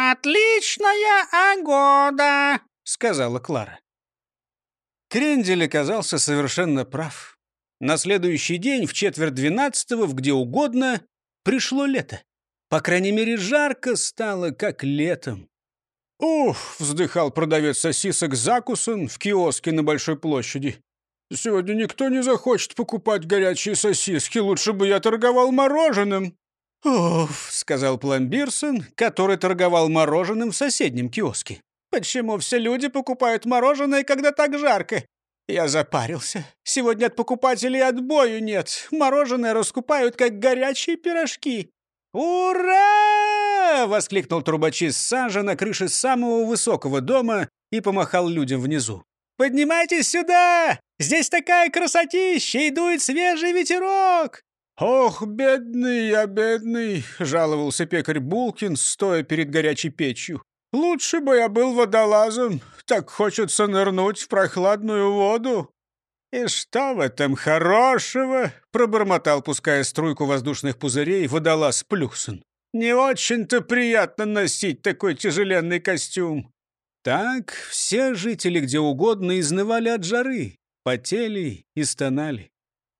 «Отличная огода!» — сказала Клара. Крендель оказался совершенно прав. На следующий день, в четверть двенадцатого, в где угодно, пришло лето. По крайней мере, жарко стало, как летом. «Уф!» — вздыхал продавец сосисок Закусон в киоске на Большой площади. «Сегодня никто не захочет покупать горячие сосиски. Лучше бы я торговал мороженым». «Уф!» — сказал Пломбирсон, который торговал мороженым в соседнем киоске. «Почему все люди покупают мороженое, когда так жарко? Я запарился. Сегодня от покупателей отбою нет. Мороженое раскупают, как горячие пирожки». «Ура!» — воскликнул трубочист Сажа на крыше самого высокого дома и помахал людям внизу. «Поднимайтесь сюда! Здесь такая красотища, и дует свежий ветерок!» «Ох, бедный я, бедный!» — жаловался пекарь Булкин, стоя перед горячей печью. «Лучше бы я был водолазом, так хочется нырнуть в прохладную воду». «И что в этом хорошего?» — пробормотал, пуская струйку воздушных пузырей, водолаз Плюхсон. «Не очень-то приятно носить такой тяжеленный костюм». Так все жители где угодно изнывали от жары, потели и стонали.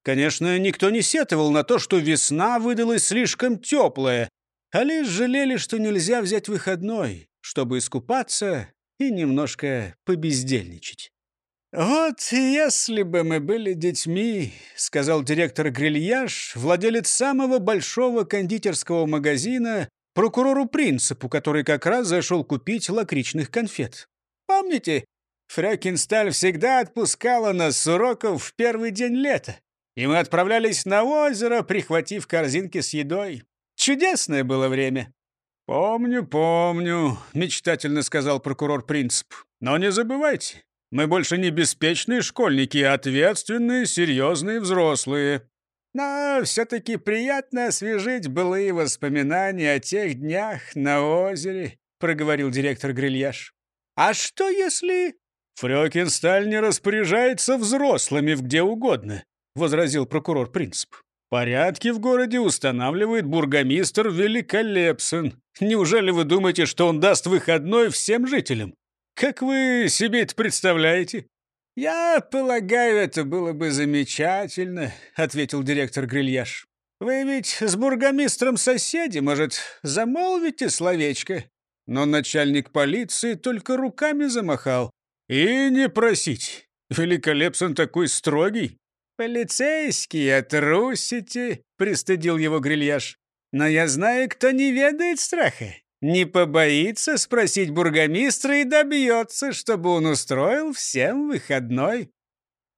Конечно, никто не сетовал на то, что весна выдалась слишком теплая, а лишь жалели, что нельзя взять выходной, чтобы искупаться и немножко побездельничать. «Вот если бы мы были детьми», — сказал директор Грильяж, владелец самого большого кондитерского магазина, прокурору Принципу, который как раз зашел купить лакричных конфет. «Помните, Фрёкинсталь всегда отпускала нас с уроков в первый день лета, и мы отправлялись на озеро, прихватив корзинки с едой. Чудесное было время». «Помню, помню», — мечтательно сказал прокурор Принцип. «Но не забывайте, мы больше не беспечные школьники, а ответственные, серьезные взрослые. Но все-таки приятно освежить былые воспоминания о тех днях на озере», — проговорил директор Грильяж. «А что если...» «Фрёкинсталь не распоряжается взрослыми в где угодно», — возразил прокурор Принцип. «Порядки в городе устанавливает бургомистр Великолепсон. Неужели вы думаете, что он даст выходной всем жителям? Как вы себе это представляете?» «Я полагаю, это было бы замечательно», — ответил директор Грильяж. «Вы ведь с бургомистром соседи, может, замолвите словечко?» Но начальник полиции только руками замахал. «И не просить. Великолепсон такой строгий». «Полицейские, трусите», — пристыдил его Грильяж. «Но я знаю, кто не ведает страха. Не побоится спросить бургомистра и добьется, чтобы он устроил всем выходной.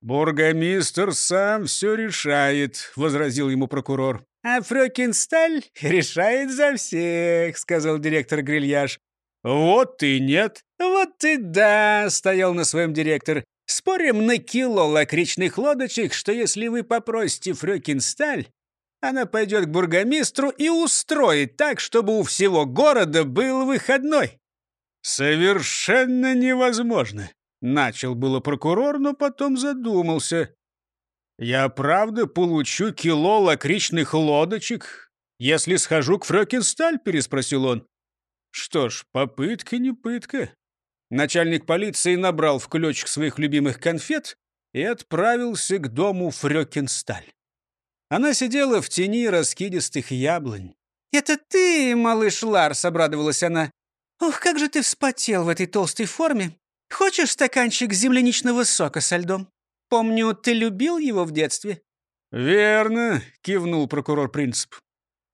«Бургомистр сам все решает», — возразил ему прокурор. «А Фрёкинсталь решает за всех», — сказал директор Грильяж. «Вот и нет». «Вот и да», — стоял на своем директор. «Спорим на кило лакричных лодочек, что если вы попросите Фрёкинсталь, она пойдет к бургомистру и устроит так, чтобы у всего города был выходной. Совершенно невозможно. Начал было прокурор, но потом задумался. Я правда получу кило лакричных лодочек, если схожу к Фрёкинсталь, переспросил он. Что ж, попытка не пытка. Начальник полиции набрал в ключик своих любимых конфет и отправился к дому Фрёкинсталь. Она сидела в тени раскидистых яблонь. «Это ты, малыш Ларс!» — обрадовалась она. «Ох, как же ты вспотел в этой толстой форме! Хочешь стаканчик земляничного сока со льдом? Помню, ты любил его в детстве». «Верно», — кивнул прокурор Принцип.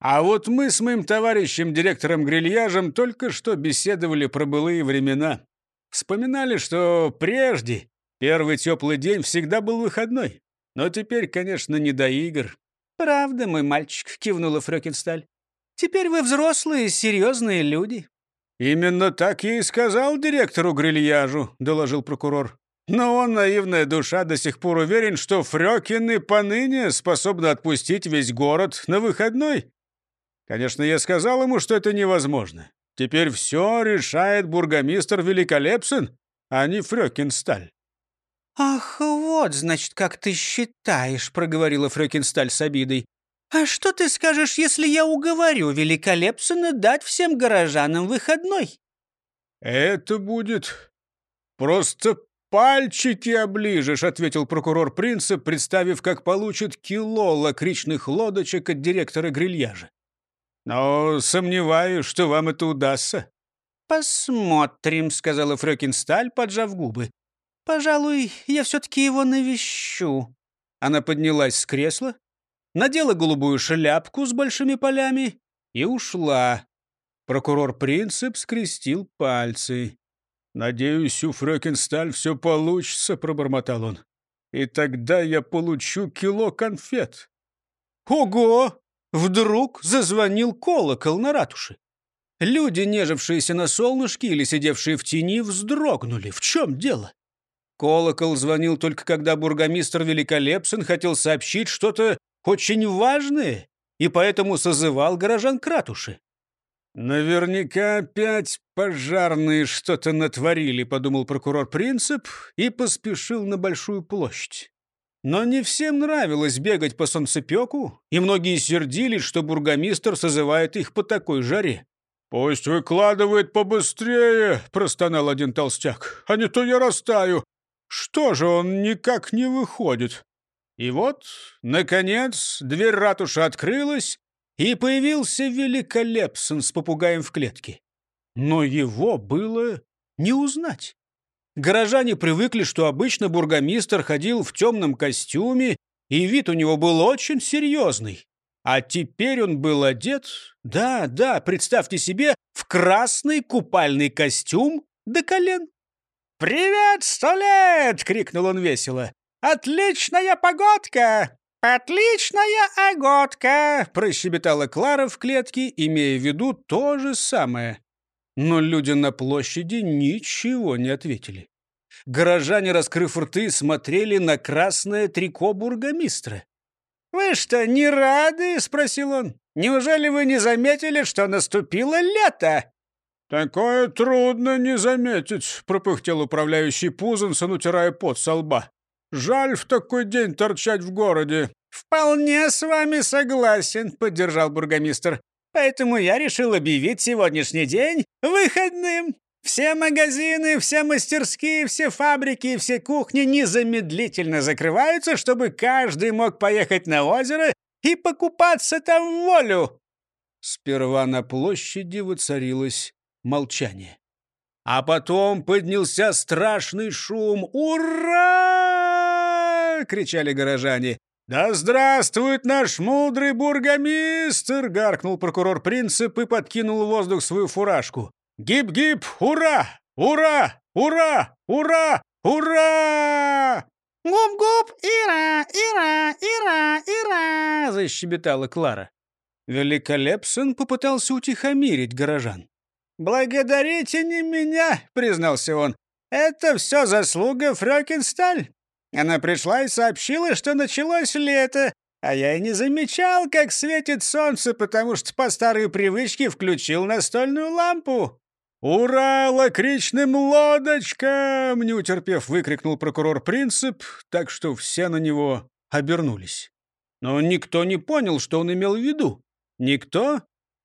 «А вот мы с моим товарищем, директором Грильяжем, только что беседовали про былые времена. Вспоминали, что прежде первый теплый день всегда был выходной. Но теперь, конечно, не до игр. «Правда, мой мальчик», — кивнула Фрёкинсталь. «Теперь вы взрослые, серьезные люди». «Именно так я и сказал директору Грильяжу», — доложил прокурор. «Но он, наивная душа, до сих пор уверен, что Фрёкины поныне способны отпустить весь город на выходной. Конечно, я сказал ему, что это невозможно. Теперь все решает бургомистр Великолепсен, а не Фрёкинсталь». «Ах, вот, значит, как ты считаешь», — проговорила Фрёкинсталь с обидой. «А что ты скажешь, если я уговорю Великолепсона дать всем горожанам выходной?» «Это будет просто пальчики оближешь», — ответил прокурор принца, представив, как получит кило лакричных лодочек от директора грильяжа. «Но сомневаюсь, что вам это удастся». «Посмотрим», — сказала Фрёкинсталь, поджав губы. «Пожалуй, я все-таки его навещу». Она поднялась с кресла, надела голубую шляпку с большими полями и ушла. Прокурор Принцип скрестил пальцы. «Надеюсь, у Фрёкинсталь все получится», — пробормотал он. «И тогда я получу кило конфет». «Ого!» — вдруг зазвонил колокол на ратуше. Люди, нежившиеся на солнышке или сидевшие в тени, вздрогнули. В чем дело? Колокол звонил только когда бургомистр Великолепсен хотел сообщить что-то очень важное и поэтому созывал горожан к ратуше. «Наверняка опять пожарные что-то натворили», — подумал прокурор Принцип и поспешил на Большую площадь. Но не всем нравилось бегать по солнцепеку, и многие сердились, что бургомистр созывает их по такой жаре. «Пусть выкладывает побыстрее», — простонал один толстяк, — «а не то я растаю. Что же он никак не выходит?» И вот, наконец, дверь ратуши открылась, и появился Великолепсон с попугаем в клетке. Но его было не узнать. Горожане привыкли, что обычно бургомистр ходил в темном костюме, и вид у него был очень серьезный. А теперь он был одет, да, да, представьте себе, в красный купальный костюм до колен. «Привет, сто лет!» — крикнул он весело. «Отличная погодка! Отличная огодка!» — прощебетала Клара в клетке, имея в виду то же самое. Но люди на площади ничего не ответили. Горожане, раскрыв рты, смотрели на красное трико бургомистра. «Вы что, не рады?» — спросил он. «Неужели вы не заметили, что наступило лето?» «Такое трудно не заметить», — пропыхтел управляющий Пузансон, утирая пот со лба. «Жаль в такой день торчать в городе». «Вполне с вами согласен», — поддержал бургомистр. «Поэтому я решил объявить сегодняшний день выходным. Все магазины, все мастерские, все фабрики, все кухни незамедлительно закрываются, чтобы каждый мог поехать на озеро и покупаться там в волю. Сперва на площади воцарилось молчание. А потом поднялся страшный шум. «Ура!» — кричали горожане. «Да здравствует наш мудрый бургомистр!» — гаркнул прокурор Принцип и подкинул в воздух свою фуражку. Гип-гип! Ура! Ура! Ура! Ура! Ура! Губ-губ! Ира! Ира! Ира! Ира! защебетала Клара. Великолепсон попытался утихомирить горожан. «Благодарите не меня», — признался он. «Это все заслуга Фрёкинсталь. Она пришла и сообщила, что началось лето, а я и не замечал, как светит солнце, потому что по старой привычке включил настольную лампу. «Ура лакричным лодочкам!» — не утерпев, выкрикнул прокурор Принцип, так что все на него обернулись. Но никто не понял, что он имел в виду. Никто,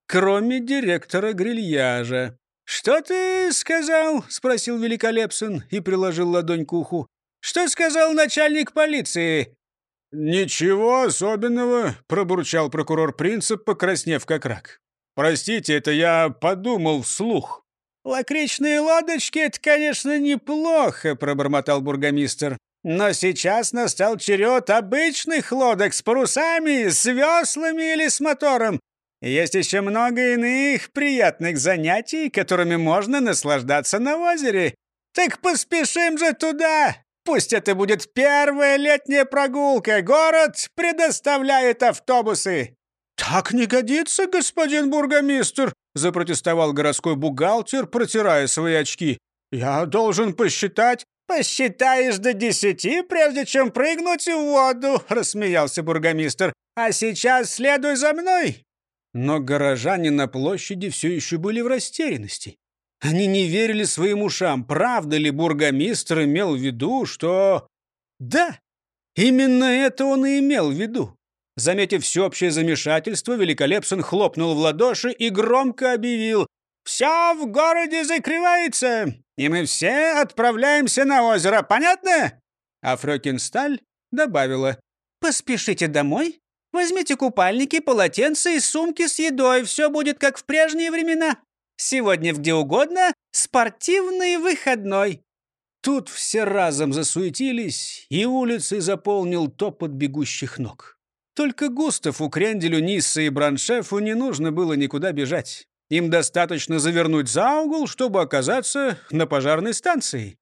кроме директора грильяжа. «Что ты сказал?» — спросил Великолепсон и приложил ладонь к уху. «Что сказал начальник полиции?» «Ничего особенного», — пробурчал прокурор Принцип, покраснев как рак. «Простите, это я подумал вслух». «Лакричные лодочки — это, конечно, неплохо», — пробормотал бургомистр. «Но сейчас настал черед обычных лодок с парусами, с веслами или с мотором. Есть еще много иных приятных занятий, которыми можно наслаждаться на озере. Так поспешим же туда! Пусть это будет первая летняя прогулка. Город предоставляет автобусы!» «Так не годится, господин бургомистр!» — запротестовал городской бухгалтер, протирая свои очки. «Я должен посчитать...» «Посчитаешь до десяти, прежде чем прыгнуть в воду!» — рассмеялся бургомистр. «А сейчас следуй за мной!» Но горожане на площади все еще были в растерянности. Они не верили своим ушам. Правда ли бургомистр имел в виду, что... Да, именно это он и имел в виду. Заметив всеобщее замешательство, Великолепсон хлопнул в ладоши и громко объявил «Все в городе закрывается, и мы все отправляемся на озеро, понятно?» А Фрёкинсталь добавила «Поспешите домой, возьмите купальники, полотенца и сумки с едой, все будет как в прежние времена. Сегодня где угодно спортивный выходной». Тут все разом засуетились, и улицы заполнил топот бегущих ног. Только Густаву, Кренделю, Ниссе и Браншефу не нужно было никуда бежать. Им достаточно завернуть за угол, чтобы оказаться на пожарной станции.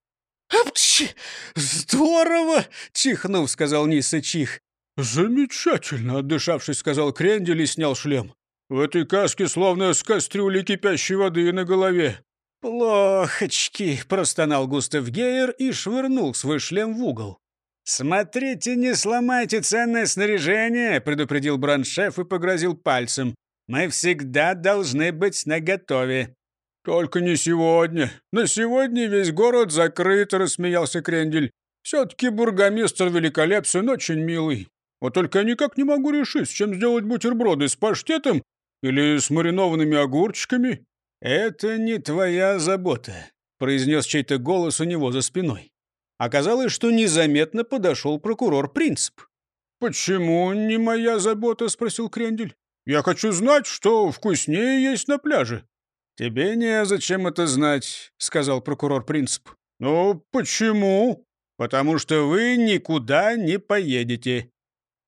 «Апчи! Здорово!» — чихнув, сказал Нисса Чих. «Замечательно!» — отдышавшись, сказал Крендель и снял шлем. «В этой каске словно с кастрюли кипящей воды на голове. «Плохочки!» — простонал Густав Гейер и швырнул свой шлем в угол. «Смотрите, не сломайте ценное снаряжение!» — предупредил брандшеф и погрозил пальцем. «Мы всегда должны быть наготове». «Только не сегодня. На сегодня весь город закрыт», — рассмеялся Крендель. «Все-таки бургомистр великолепен, очень милый. Вот только я никак не могу решить, с чем сделать бутерброды, с паштетом или с маринованными огурчиками». «Это не твоя забота», — произнес чей-то голос у него за спиной. Оказалось, что незаметно подошел прокурор Принцип. «Почему не моя забота?» — спросил Крендель. «Я хочу знать, что вкуснее есть на пляже». «Тебе незачем это знать», — сказал прокурор Принцип. «Ну, почему?» «Потому что вы никуда не поедете».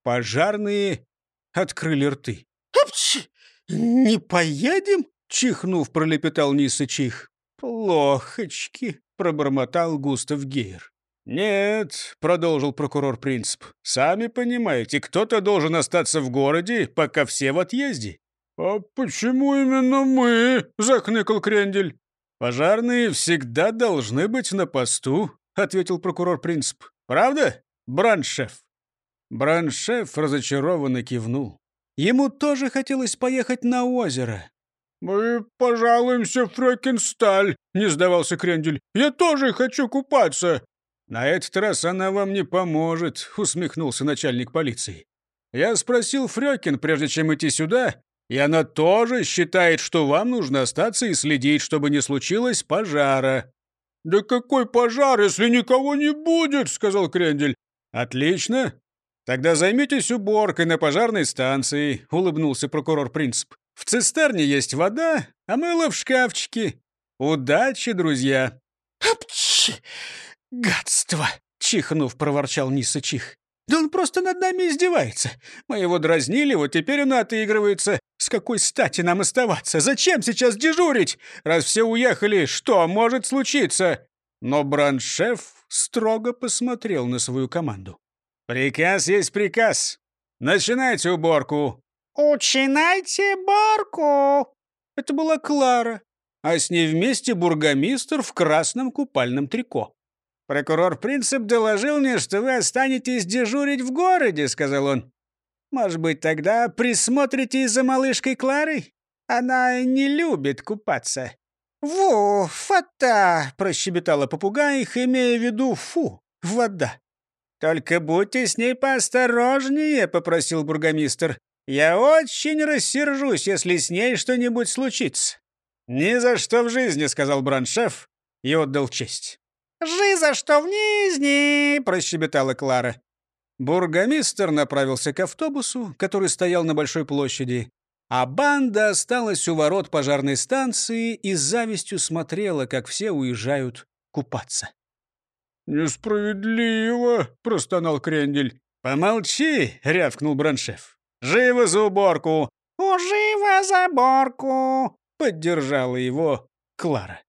Пожарные открыли рты. «Апчи! Не поедем?» Чихнув, пролепетал Ниса Чих. «Плохочки», — пробормотал Густав Гейер. «Нет», — продолжил прокурор Принцип, — «сами понимаете, кто-то должен остаться в городе, пока все в отъезде». «А почему именно мы?» — захныкал Крендель. «Пожарные всегда должны быть на посту», — ответил прокурор Принцип. «Правда, Браншеф?» Браншеф разочарованно кивнул. Ему тоже хотелось поехать на озеро, «Мы пожалуемся Фрекенсталь», — не сдавался Крендель. «Я тоже хочу купаться». «На этот раз она вам не поможет», — усмехнулся начальник полиции. «Я спросил Фрёкин, прежде чем идти сюда, и она тоже считает, что вам нужно остаться и следить, чтобы не случилось пожара». «Да какой пожар, если никого не будет?» — сказал Крендель. «Отлично. Тогда займитесь уборкой на пожарной станции», — улыбнулся прокурор Принцип. В цистерне есть вода, а мыло в шкафчике. Удачи, друзья!» «Апчи! Гадство!» — чихнув, проворчал Ниса Чих. «Да он просто над нами издевается. Мы его дразнили, вот теперь он отыгрывается. С какой стати нам оставаться? Зачем сейчас дежурить? Раз все уехали, что может случиться?» Но брандшеф строго посмотрел на свою команду. «Приказ есть приказ. Начинайте уборку. «Учинайте барку!» Это была Клара, а с ней вместе бургомистр в красном купальном трико. «Прокурор Принцип доложил мне, что вы останетесь дежурить в городе», — сказал он. «Может быть, тогда присмотрите за малышкой Кларой? Она не любит купаться». «Во, фата!» — прощебетала попугай, имея в виду «фу, вода». «Только будьте с ней поосторожнее», — попросил бургомистр. Я очень рассержусь, если с ней что-нибудь случится». «Ни за что в жизни», — сказал брандшеф и отдал честь. «Жи за что в низни!» — прощебетала Клара. Бургомистр направился к автобусу, который стоял на большой площади, а банда осталась у ворот пожарной станции и с завистью смотрела, как все уезжают купаться. «Несправедливо!» — простонал Крендель. «Помолчи!» — рявкнул Браншеф. Живо за уборку!» «Живо за уборку!» — поддержала его Клара.